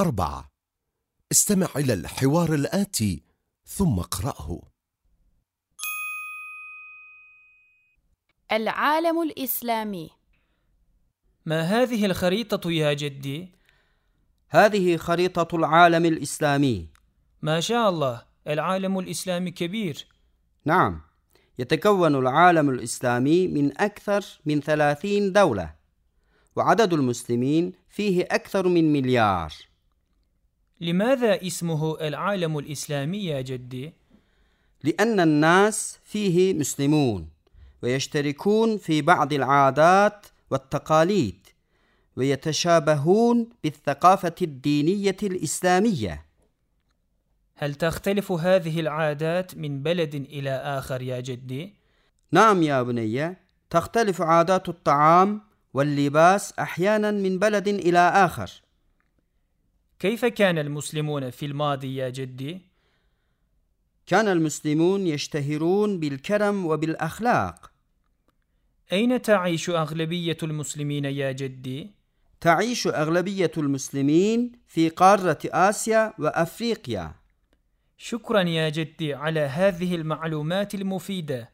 أربعة. استمع إلى الحوار الآتي ثم اقرأه. العالم الإسلامي. ما هذه الخريطة يا جدي؟ هذه خريطة العالم الإسلامي. ما شاء الله العالم الإسلامي كبير. نعم يتكون العالم الإسلامي من أكثر من ثلاثين دولة وعدد المسلمين فيه أكثر من مليار. لماذا اسمه العالم الإسلامي يا جدي؟ لأن الناس فيه مسلمون ويشتركون في بعض العادات والتقاليد ويتشابهون بالثقافة الدينية الإسلامية هل تختلف هذه العادات من بلد إلى آخر يا جدي؟ نعم يا بني تختلف عادات الطعام واللباس أحيانا من بلد إلى آخر كيف كان المسلمون في الماضي يا جدي؟ كان المسلمون يشتهرون بالكرم وبالأخلاق أين تعيش أغلبية المسلمين يا جدي؟ تعيش أغلبية المسلمين في قارة آسيا وأفريقيا شكرا يا جدي على هذه المعلومات المفيدة